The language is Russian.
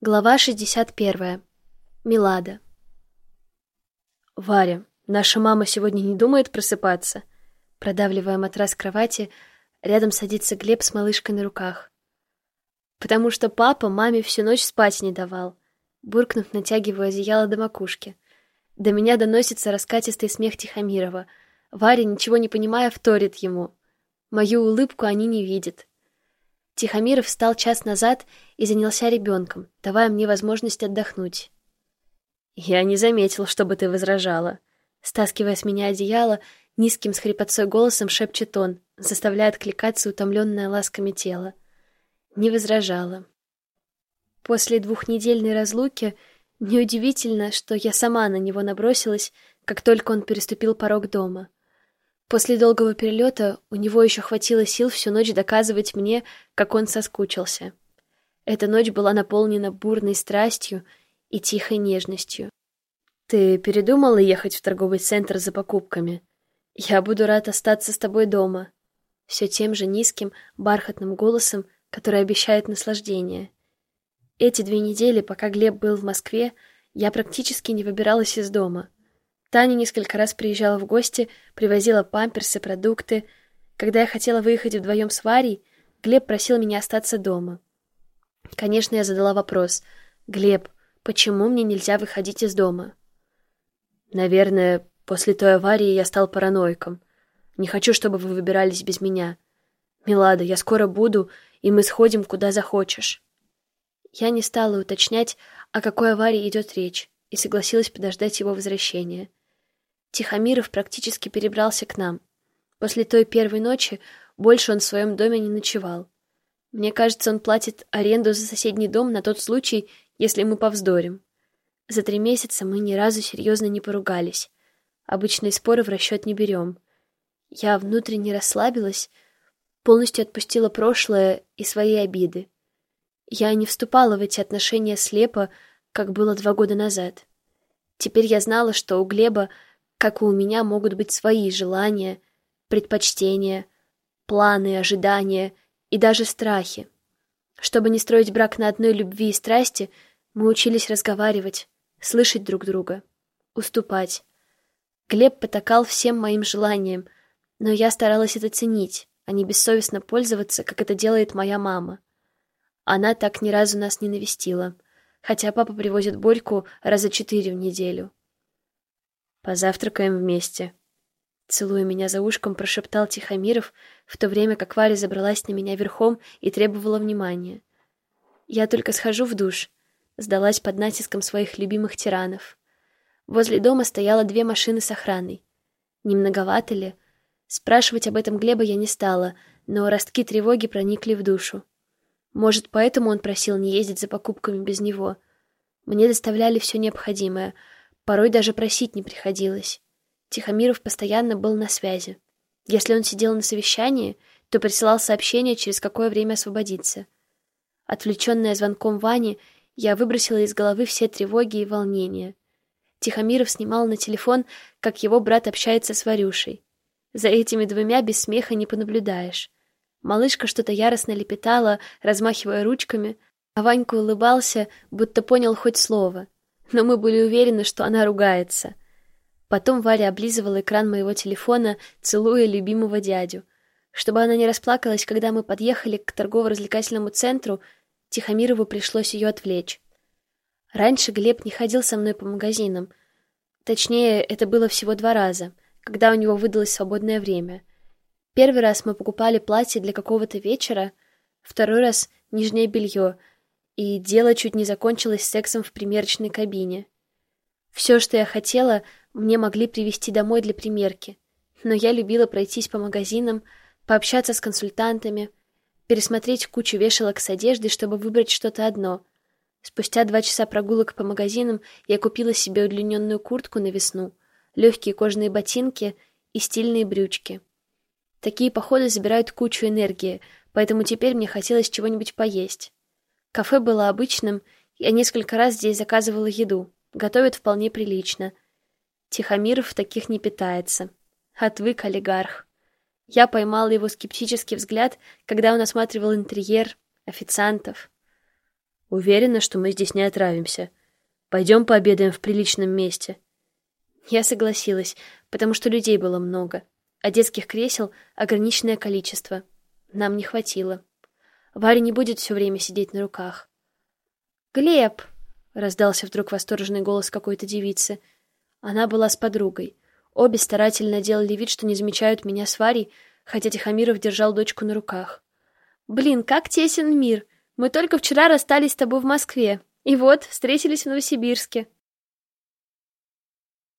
Глава 61. Милада. «Варя, наша мама сегодня не думает просыпаться?» Продавливая матрас кровати, рядом садится Глеб с малышкой на руках. «Потому что папа маме всю ночь спать не давал», буркнув, натягивая одеяло до макушки. До меня доносится раскатистый смех Тихомирова. Варя, ничего не понимая, вторит ему. Мою улыбку они не видят. Тихомиров встал час назад и занялся ребенком, давая мне возможность отдохнуть. «Я не заметил, чтобы ты возражала». Стаскивая с меня одеяло, низким с хрипотцой голосом шепчет он, заставляя откликаться утомленное ласками тело. Не возражала. После двухнедельной разлуки неудивительно, что я сама на него набросилась, как только он переступил порог дома — После долгого перелета у него еще хватило сил всю ночь доказывать мне, как он соскучился. Эта ночь была наполнена бурной страстью и тихой нежностью. «Ты передумала ехать в торговый центр за покупками? Я буду рад остаться с тобой дома». Все тем же низким, бархатным голосом, который обещает наслаждение. Эти две недели, пока Глеб был в Москве, я практически не выбиралась из дома — Таня несколько раз приезжала в гости, привозила памперсы, продукты. Когда я хотела выехать вдвоем с Варей, Глеб просил меня остаться дома. Конечно, я задала вопрос. «Глеб, почему мне нельзя выходить из дома?» «Наверное, после той аварии я стал параноиком. Не хочу, чтобы вы выбирались без меня. Милада, я скоро буду, и мы сходим, куда захочешь». Я не стала уточнять, о какой аварии идет речь, и согласилась подождать его возвращения. Тихомиров практически перебрался к нам. После той первой ночи больше он в своем доме не ночевал. Мне кажется, он платит аренду за соседний дом на тот случай, если мы повздорим. За три месяца мы ни разу серьезно не поругались. Обычные споры в расчет не берем. Я внутренне расслабилась, полностью отпустила прошлое и свои обиды. Я не вступала в эти отношения слепо, как было два года назад. Теперь я знала, что у Глеба как и у меня могут быть свои желания, предпочтения, планы, ожидания и даже страхи. Чтобы не строить брак на одной любви и страсти, мы учились разговаривать, слышать друг друга, уступать. Глеб потакал всем моим желаниям, но я старалась это ценить, а не бессовестно пользоваться, как это делает моя мама. Она так ни разу нас не навестила, хотя папа привозит Борьку раза четыре в неделю. Позавтракаем вместе. Целуя меня за ушком, прошептал Тихомиров, в то время как Варя забралась на меня верхом и требовала внимания. Я только схожу в душ, сдалась под натиском своих любимых тиранов. Возле дома стояло две машины с охраной. Не многовато ли? Спрашивать об этом Глеба я не стала, но ростки тревоги проникли в душу. Может, поэтому он просил не ездить за покупками без него. Мне доставляли все необходимое — Порой даже просить не приходилось. Тихомиров постоянно был на связи. Если он сидел на совещании, то присылал сообщение, через какое время освободиться. Отвлеченная звонком Вани, я выбросила из головы все тревоги и волнения. Тихомиров снимал на телефон, как его брат общается с Варюшей. За этими двумя без смеха не понаблюдаешь. Малышка что-то яростно лепетала, размахивая ручками, а Ванька улыбался, будто понял хоть слово — но мы были уверены, что она ругается. Потом Варя облизывала экран моего телефона, целуя любимого дядю. Чтобы она не расплакалась, когда мы подъехали к торгово-развлекательному центру, Тихомирову пришлось ее отвлечь. Раньше Глеб не ходил со мной по магазинам. Точнее, это было всего два раза, когда у него выдалось свободное время. Первый раз мы покупали платье для какого-то вечера, второй раз — нижнее белье — и дело чуть не закончилось сексом в примерочной кабине. Все, что я хотела, мне могли привезти домой для примерки, но я любила пройтись по магазинам, пообщаться с консультантами, пересмотреть кучу вешалок с одеждой, чтобы выбрать что-то одно. Спустя два часа прогулок по магазинам я купила себе удлиненную куртку на весну, легкие кожаные ботинки и стильные брючки. Такие походы забирают кучу энергии, поэтому теперь мне хотелось чего-нибудь поесть. Кафе было обычным, я несколько раз здесь заказывала еду. Готовят вполне прилично. Тихомиров таких не питается. Отвык олигарх. Я поймала его скептический взгляд, когда он осматривал интерьер, официантов. Уверена, что мы здесь не отравимся. Пойдем пообедаем в приличном месте. Я согласилась, потому что людей было много, а детских кресел ограниченное количество. Нам не хватило. Варя не будет все время сидеть на руках. «Глеб!» — раздался вдруг восторженный голос какой-то девицы. Она была с подругой. Обе старательно делали вид, что не замечают меня с Варей, хотя Тихомиров держал дочку на руках. «Блин, как тесен мир! Мы только вчера расстались с тобой в Москве, и вот встретились в Новосибирске».